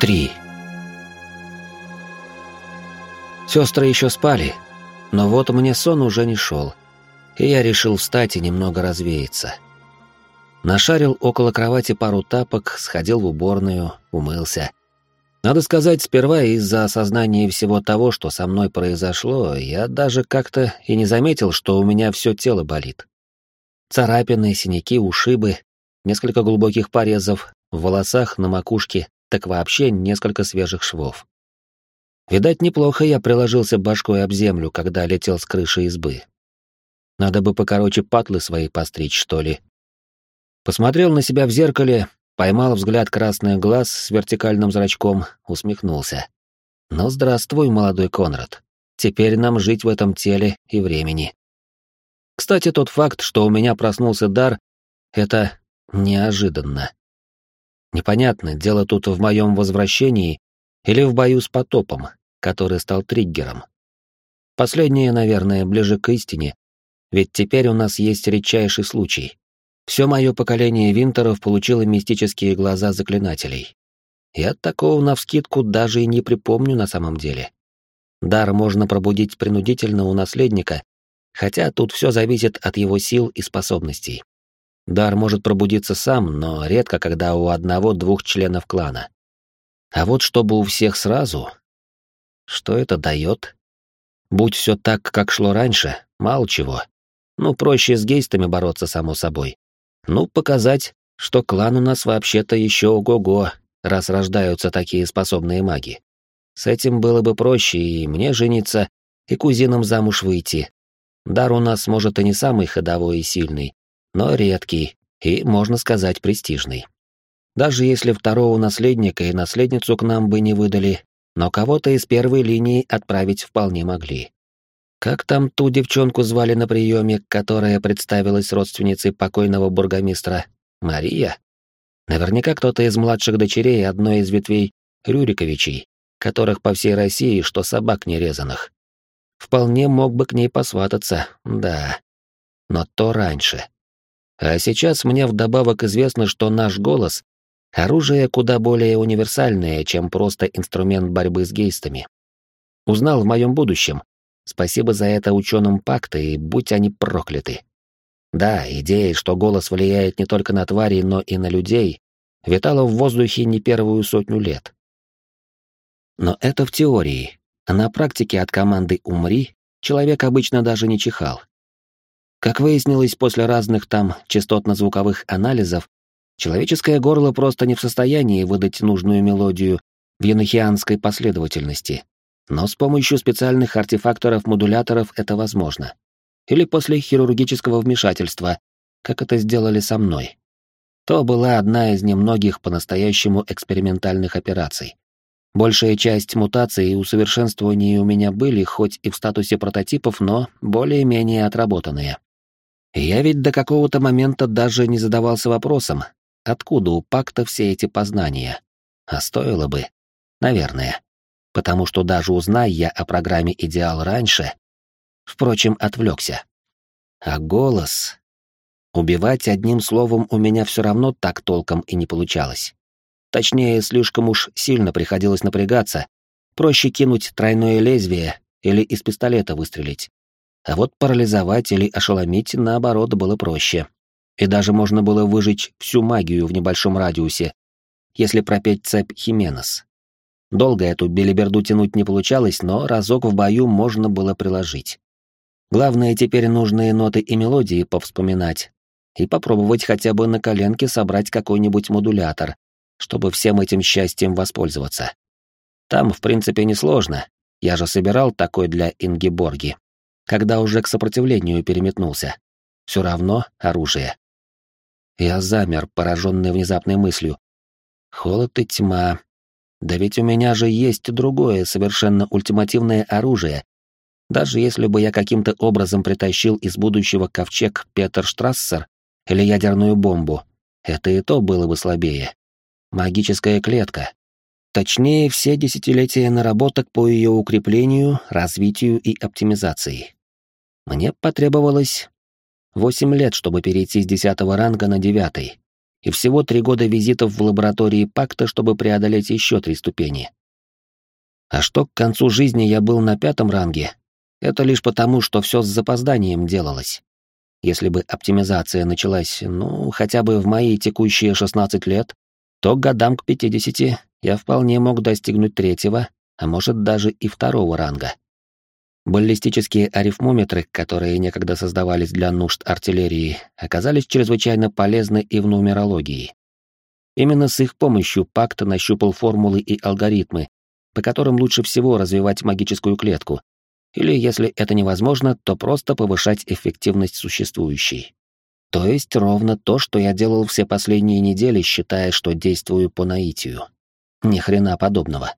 Три. Сестры еще спали, но вот мне сон уже не шел, и я решил встать и немного развеяться. Нашарил около кровати пару тапок, сходил в уборную, умылся. Надо сказать, сперва из-за осознания всего того, что со мной произошло, я даже как-то и не заметил, что у меня все тело болит. Царапины, синяки, ушибы, несколько глубоких порезов, в волосах, на макушке, так вообще несколько свежих швов. Видать, неплохо я приложился башкой об землю, когда летел с крыши избы. Надо бы покороче патлы свои постричь, что ли. Посмотрел на себя в зеркале, поймал взгляд красных глаз с вертикальным зрачком, усмехнулся. Ну, здравствуй, молодой Конрад. Теперь нам жить в этом теле и времени. Кстати, тот факт, что у меня проснулся дар, это неожиданно. Непонятно, дело тут в моем возвращении или в бою с потопом, который стал триггером. Последнее, наверное, ближе к истине, ведь теперь у нас есть редчайший случай. Все мое поколение винтеров получило мистические глаза заклинателей. Я такого навскидку даже и не припомню на самом деле. Дар можно пробудить принудительно у наследника, хотя тут все зависит от его сил и способностей. Дар может пробудиться сам, но редко, когда у одного-двух членов клана. А вот чтобы у всех сразу... Что это дает? Будь все так, как шло раньше, мало чего. Ну, проще с гейстами бороться, само собой. Ну, показать, что клан у нас вообще-то еще ого-го, раз рождаются такие способные маги. С этим было бы проще и мне жениться, и кузинам замуж выйти. Дар у нас, может, и не самый ходовой и сильный, но редкий и, можно сказать, престижный. Даже если второго наследника и наследницу к нам бы не выдали, но кого-то из первой линии отправить вполне могли. Как там ту девчонку звали на приеме, которая представилась родственницей покойного бургомистра? Мария? Наверняка кто-то из младших дочерей одной из ветвей Рюриковичей, которых по всей России, что собак нерезанных. Вполне мог бы к ней посвататься, да. Но то раньше. А сейчас мне вдобавок известно, что наш голос — оружие куда более универсальное, чем просто инструмент борьбы с гейстами. Узнал в моем будущем. Спасибо за это ученым пакта, и будь они прокляты. Да, идея, что голос влияет не только на твари, но и на людей, витала в воздухе не первую сотню лет. Но это в теории, на практике от команды «Умри» человек обычно даже не чихал. Как выяснилось после разных там частотно-звуковых анализов, человеческое горло просто не в состоянии выдать нужную мелодию в янохианской последовательности. Но с помощью специальных артефакторов-модуляторов это возможно. Или после хирургического вмешательства, как это сделали со мной. То была одна из немногих по-настоящему экспериментальных операций. Большая часть мутаций и усовершенствований у меня были хоть и в статусе прототипов, но более-менее отработанные. Я ведь до какого-то момента даже не задавался вопросом, откуда у пакта все эти познания. А стоило бы. Наверное. Потому что даже узнай я о программе «Идеал» раньше, впрочем, отвлекся. А голос... Убивать одним словом у меня все равно так толком и не получалось. Точнее, слишком уж сильно приходилось напрягаться. Проще кинуть тройное лезвие или из пистолета выстрелить. А вот парализовать или ошеломить, наоборот, было проще. И даже можно было выжечь всю магию в небольшом радиусе, если пропеть цепь Хименес. Долго эту белиберду тянуть не получалось, но разок в бою можно было приложить. Главное теперь нужные ноты и мелодии повспоминать и попробовать хотя бы на коленке собрать какой-нибудь модулятор, чтобы всем этим счастьем воспользоваться. Там, в принципе, несложно. Я же собирал такой для Ингеборги когда уже к сопротивлению переметнулся. Все равно оружие. Я замер, пораженный внезапной мыслью. Холод и тьма. Да ведь у меня же есть другое, совершенно ультимативное оружие. Даже если бы я каким-то образом притащил из будущего ковчег Петер Штрассер или ядерную бомбу, это и то было бы слабее. Магическая клетка. Точнее, все десятилетия наработок по ее укреплению, развитию и оптимизации. Мне потребовалось восемь лет, чтобы перейти с десятого ранга на девятый. и всего три года визитов в лаборатории Пакта, чтобы преодолеть еще три ступени. А что к концу жизни я был на пятом ранге, это лишь потому, что все с запозданием делалось. Если бы оптимизация началась, ну, хотя бы в мои текущие 16 лет, то годам к 50 я вполне мог достигнуть третьего, а может даже и второго ранга. Баллистические арифмометры, которые некогда создавались для нужд артиллерии, оказались чрезвычайно полезны и в нумерологии. Именно с их помощью Пакт нащупал формулы и алгоритмы, по которым лучше всего развивать магическую клетку, или, если это невозможно, то просто повышать эффективность существующей. То есть ровно то, что я делал все последние недели, считая, что действую по наитию. Ни хрена подобного.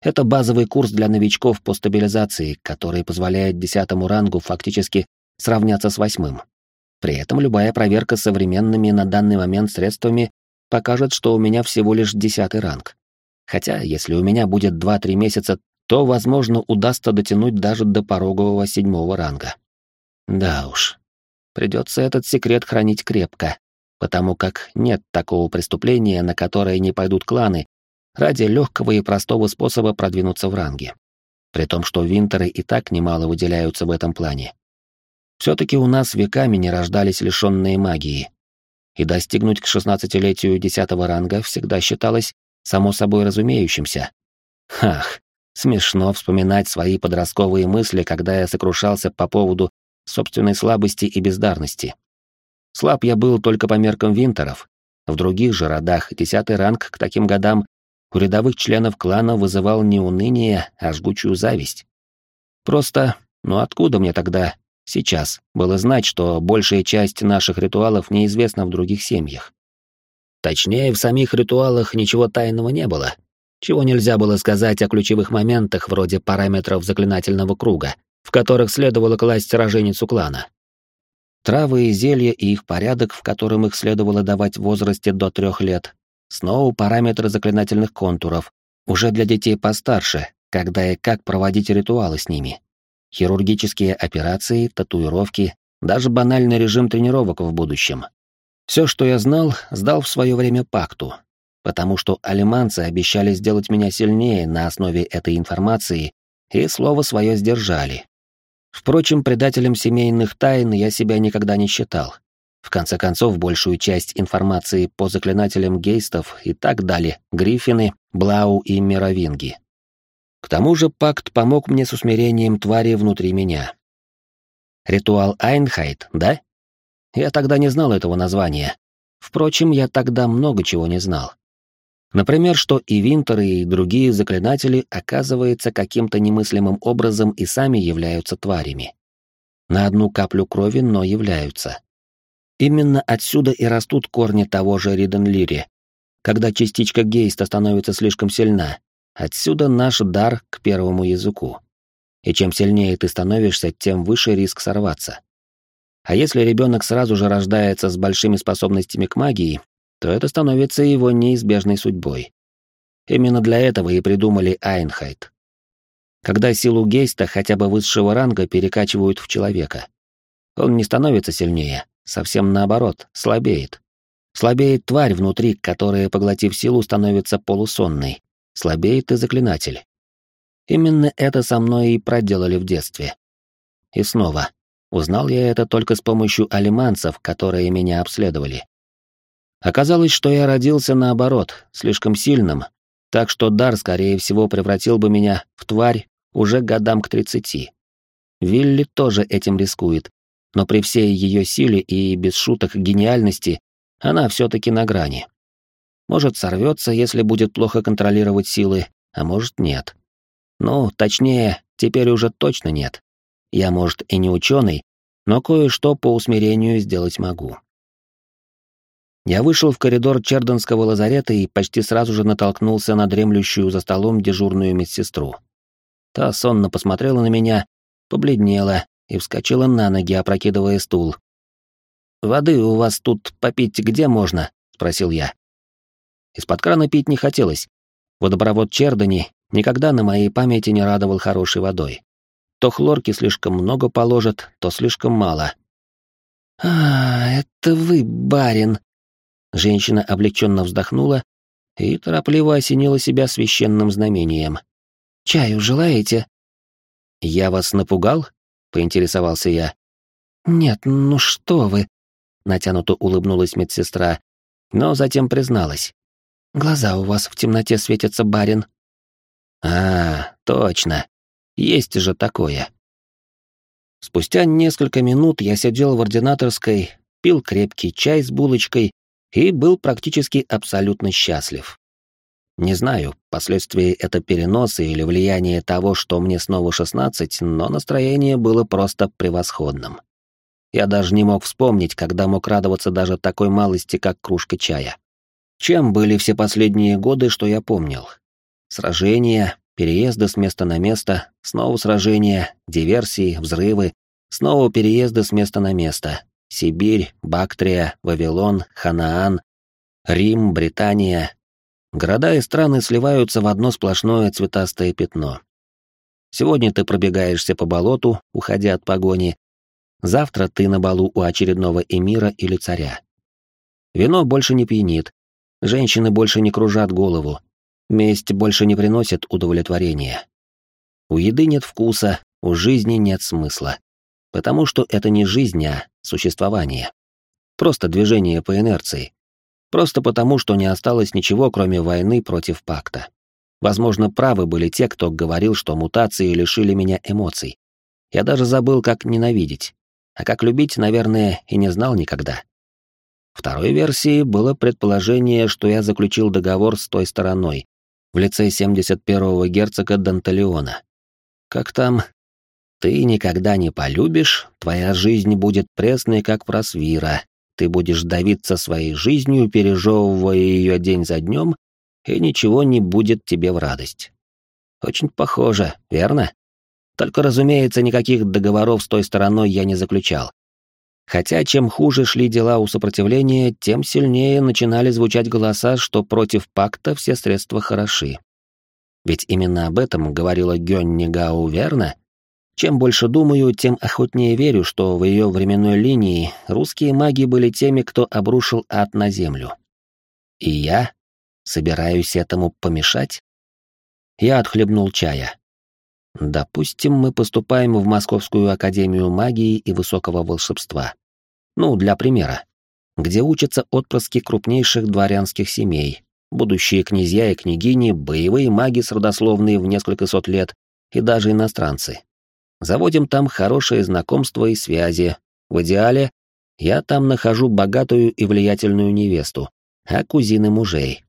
Это базовый курс для новичков по стабилизации, который позволяет десятому рангу фактически сравняться с восьмым. При этом любая проверка современными на данный момент средствами покажет, что у меня всего лишь десятый ранг. Хотя, если у меня будет 2-3 месяца, то, возможно, удастся дотянуть даже до порогового седьмого ранга. Да уж, придется этот секрет хранить крепко, потому как нет такого преступления, на которое не пойдут кланы, ради легкого и простого способа продвинуться в ранге. При том, что винтеры и так немало выделяются в этом плане. Все-таки у нас веками не рождались лишенные магии, и достигнуть к шестнадцатилетию десятого ранга всегда считалось само собой разумеющимся. Хах, смешно вспоминать свои подростковые мысли, когда я сокрушался по поводу собственной слабости и бездарности. Слаб я был только по меркам винтеров. В других же родах десятый ранг к таким годам у рядовых членов клана вызывал не уныние, а жгучую зависть. Просто, ну откуда мне тогда, сейчас, было знать, что большая часть наших ритуалов неизвестна в других семьях? Точнее, в самих ритуалах ничего тайного не было, чего нельзя было сказать о ключевых моментах вроде параметров заклинательного круга, в которых следовало класть роженицу клана. Травы и зелья и их порядок, в котором их следовало давать в возрасте до трех лет, Снова параметры заклинательных контуров, уже для детей постарше, когда и как проводить ритуалы с ними. Хирургические операции, татуировки, даже банальный режим тренировок в будущем. Все, что я знал, сдал в свое время пакту, потому что алиманцы обещали сделать меня сильнее на основе этой информации и слово свое сдержали. Впрочем, предателем семейных тайн я себя никогда не считал. В конце концов, большую часть информации по заклинателям гейстов и так далее Гриффины, Блау и Мировинги. К тому же пакт помог мне с усмирением твари внутри меня. Ритуал Айнхайт, да? Я тогда не знал этого названия. Впрочем, я тогда много чего не знал. Например, что и Винтеры, и другие заклинатели, оказывается, каким-то немыслимым образом и сами являются тварями. На одну каплю крови, но являются. Именно отсюда и растут корни того же Риденлири. Когда частичка гейста становится слишком сильна, отсюда наш дар к первому языку. И чем сильнее ты становишься, тем выше риск сорваться. А если ребенок сразу же рождается с большими способностями к магии, то это становится его неизбежной судьбой. Именно для этого и придумали Айнхайт. Когда силу гейста хотя бы высшего ранга перекачивают в человека. Он не становится сильнее, Совсем наоборот, слабеет. Слабеет тварь внутри, которая, поглотив силу, становится полусонной. Слабеет и заклинатель. Именно это со мной и проделали в детстве. И снова, узнал я это только с помощью алиманцев, которые меня обследовали. Оказалось, что я родился наоборот, слишком сильным, так что дар, скорее всего, превратил бы меня в тварь уже годам к тридцати. Вилли тоже этим рискует, но при всей ее силе и, без шуток, гениальности, она все-таки на грани. Может, сорвется, если будет плохо контролировать силы, а может, нет. Ну, точнее, теперь уже точно нет. Я, может, и не ученый, но кое-что по усмирению сделать могу. Я вышел в коридор Черденского лазарета и почти сразу же натолкнулся на дремлющую за столом дежурную медсестру. Та сонно посмотрела на меня, побледнела и вскочила на ноги, опрокидывая стул. «Воды у вас тут попить где можно?» — спросил я. Из-под крана пить не хотелось. Водопровод Чердани никогда на моей памяти не радовал хорошей водой. То хлорки слишком много положат, то слишком мало. «А, это вы, барин!» Женщина облегченно вздохнула и торопливо осенила себя священным знамением. «Чаю желаете?» «Я вас напугал?» — поинтересовался я. «Нет, ну что вы!» — натянуто улыбнулась медсестра, но затем призналась. «Глаза у вас в темноте светятся, барин». «А, точно. Есть же такое». Спустя несколько минут я сидел в ординаторской, пил крепкий чай с булочкой и был практически абсолютно счастлив. Не знаю, последствия это переноса или влияние того, что мне снова 16, но настроение было просто превосходным. Я даже не мог вспомнить, когда мог радоваться даже такой малости, как кружка чая. Чем были все последние годы, что я помнил? Сражения, переезды с места на место, снова сражения, диверсии, взрывы, снова переезды с места на место. Сибирь, Бактрия, Вавилон, Ханаан, Рим, Британия. Города и страны сливаются в одно сплошное цветастое пятно. Сегодня ты пробегаешься по болоту, уходя от погони, Завтра ты на балу у очередного эмира или царя. Вино больше не пьянит, женщины больше не кружат голову, месть больше не приносит удовлетворения. У еды нет вкуса, у жизни нет смысла. Потому что это не жизнь, а существование. Просто движение по инерции. Просто потому, что не осталось ничего, кроме войны против пакта. Возможно, правы были те, кто говорил, что мутации лишили меня эмоций. Я даже забыл, как ненавидеть а как любить, наверное, и не знал никогда. Второй версией было предположение, что я заключил договор с той стороной, в лице 71-го герцога Данталеона. Как там? Ты никогда не полюбишь, твоя жизнь будет пресной, как просвира, ты будешь давиться своей жизнью, пережевывая ее день за днем, и ничего не будет тебе в радость. Очень похоже, верно? Только, разумеется, никаких договоров с той стороной я не заключал. Хотя чем хуже шли дела у сопротивления, тем сильнее начинали звучать голоса, что против пакта все средства хороши. Ведь именно об этом говорила Гённи Гау, верно? Чем больше думаю, тем охотнее верю, что в ее временной линии русские маги были теми, кто обрушил ад на землю. И я собираюсь этому помешать? Я отхлебнул чая. Допустим, мы поступаем в Московскую академию магии и высокого волшебства. Ну, для примера. Где учатся отпрыски крупнейших дворянских семей, будущие князья и княгини, боевые маги с родословной в несколько сот лет и даже иностранцы. Заводим там хорошие знакомства и связи. В идеале я там нахожу богатую и влиятельную невесту, а кузины мужей.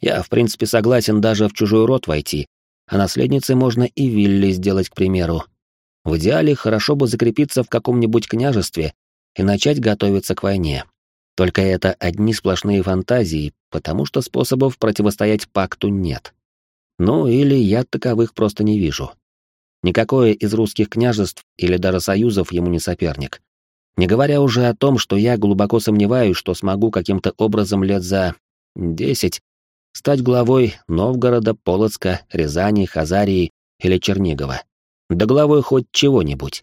Я, в принципе, согласен даже в чужой род войти, а наследницей можно и Вилли сделать, к примеру. В идеале хорошо бы закрепиться в каком-нибудь княжестве и начать готовиться к войне. Только это одни сплошные фантазии, потому что способов противостоять пакту нет. Ну или я таковых просто не вижу. Никакое из русских княжеств или даже союзов ему не соперник. Не говоря уже о том, что я глубоко сомневаюсь, что смогу каким-то образом лет за десять стать главой Новгорода, Полоцка, Рязани, Хазарии или Чернигова. Да главой хоть чего-нибудь.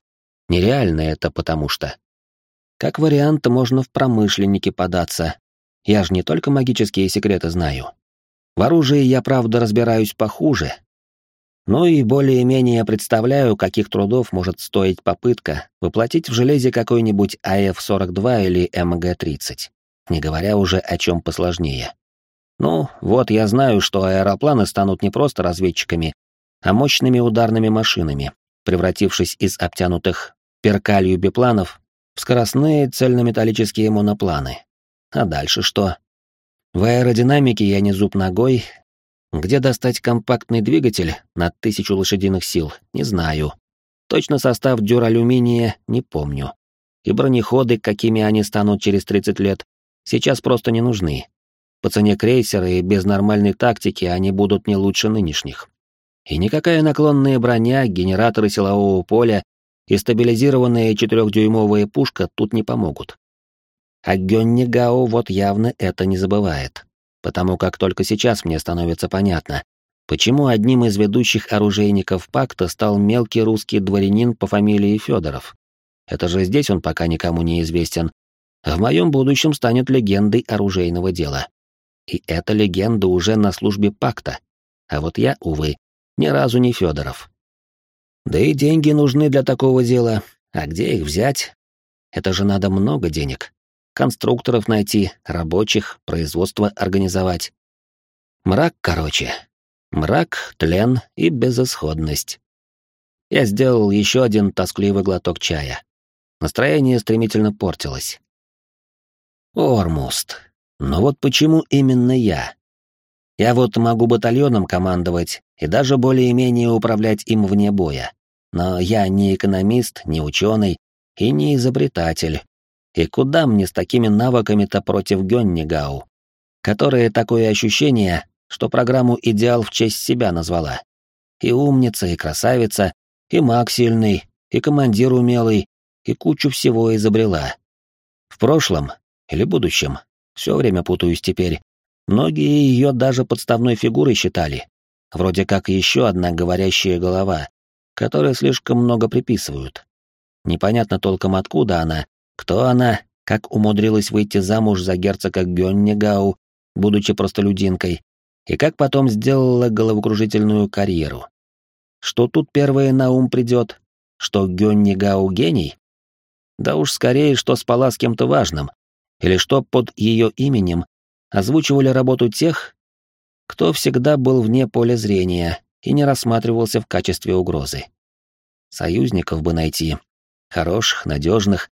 Нереально это потому что. Как вариант, можно в промышленники податься. Я же не только магические секреты знаю. В оружии я, правда, разбираюсь похуже. Ну и более-менее представляю, каких трудов может стоить попытка воплотить в железе какой-нибудь АФ-42 или МГ-30, не говоря уже о чем посложнее. Ну, вот я знаю, что аэропланы станут не просто разведчиками, а мощными ударными машинами, превратившись из обтянутых перкалью бипланов в скоростные цельнометаллические монопланы. А дальше что? В аэродинамике я не зуб ногой. Где достать компактный двигатель на тысячу лошадиных сил, не знаю. Точно состав дюралюминия не помню. И бронеходы, какими они станут через 30 лет, сейчас просто не нужны. По цене крейсера и без нормальной тактики они будут не лучше нынешних. И никакая наклонная броня, генераторы силового поля и стабилизированная четырехдюймовая пушка тут не помогут. А Гённи Гао вот явно это не забывает, потому как только сейчас мне становится понятно, почему одним из ведущих оружейников пакта стал мелкий русский дворянин по фамилии Федоров. Это же здесь он пока никому не известен, в моем будущем станет легендой оружейного дела. И эта легенда уже на службе пакта. А вот я, увы, ни разу не Федоров. Да и деньги нужны для такого дела. А где их взять? Это же надо много денег. Конструкторов найти, рабочих, производство организовать. Мрак, короче. Мрак, тлен и безысходность. Я сделал еще один тоскливый глоток чая. Настроение стремительно портилось. Ормуст. Но вот почему именно я? Я вот могу батальоном командовать и даже более-менее управлять им вне боя. Но я не экономист, не ученый и не изобретатель. И куда мне с такими навыками-то против Гённигау, которая такое ощущение, что программу «Идеал» в честь себя назвала. И умница, и красавица, и маг сильный, и командир умелый, и кучу всего изобрела. В прошлом или будущем, все время путаюсь теперь, многие ее даже подставной фигурой считали. Вроде как еще одна говорящая голова, которой слишком много приписывают. Непонятно толком откуда она, кто она, как умудрилась выйти замуж за герцога Гённигау, будучи простолюдинкой, и как потом сделала головокружительную карьеру. Что тут первое на ум придет? Что Гённигау гений? Да уж скорее, что спала с кем-то важным, или что под ее именем озвучивали работу тех, кто всегда был вне поля зрения и не рассматривался в качестве угрозы. Союзников бы найти, хороших, надежных,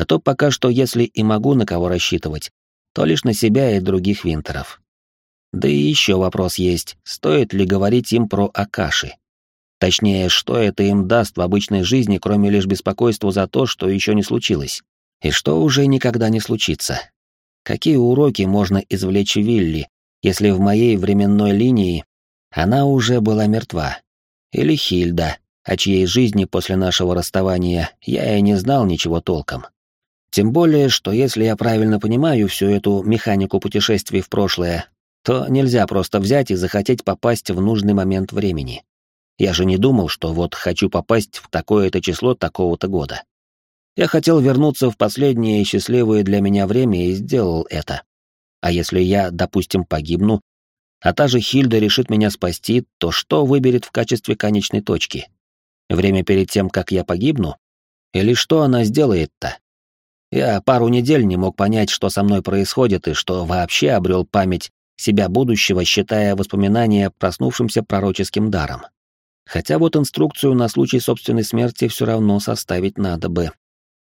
а то пока что, если и могу на кого рассчитывать, то лишь на себя и других винтеров. Да и еще вопрос есть, стоит ли говорить им про Акаши. Точнее, что это им даст в обычной жизни, кроме лишь беспокойства за то, что еще не случилось. И что уже никогда не случится. Какие уроки можно извлечь Вилли, если в моей временной линии она уже была мертва? Или Хильда, о чьей жизни после нашего расставания я и не знал ничего толком. Тем более, что если я правильно понимаю всю эту механику путешествий в прошлое, то нельзя просто взять и захотеть попасть в нужный момент времени. Я же не думал, что вот хочу попасть в такое-то число такого-то года. Я хотел вернуться в последнее счастливое для меня время и сделал это. А если я, допустим, погибну, а та же Хильда решит меня спасти, то что выберет в качестве конечной точки? Время перед тем, как я погибну? Или что она сделает-то? Я пару недель не мог понять, что со мной происходит и что вообще обрел память себя будущего, считая воспоминания проснувшимся пророческим даром. Хотя вот инструкцию на случай собственной смерти все равно составить надо бы.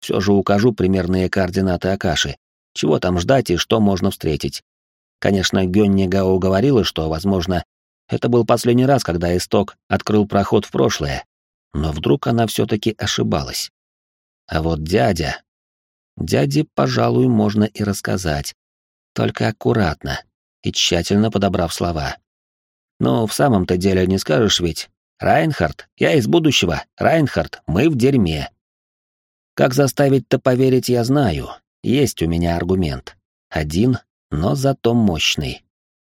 Все же укажу примерные координаты Акаши, чего там ждать и что можно встретить. Конечно, Гённи Гао говорила, что, возможно, это был последний раз, когда Исток открыл проход в прошлое, но вдруг она все-таки ошибалась. А вот дядя... Дяде, пожалуй, можно и рассказать. Только аккуратно и тщательно подобрав слова. Но в самом-то деле не скажешь ведь. Райнхард, я из будущего. Райнхард, мы в дерьме. Как заставить-то поверить, я знаю. Есть у меня аргумент. Один, но зато мощный.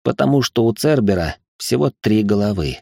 Потому что у Цербера всего три головы.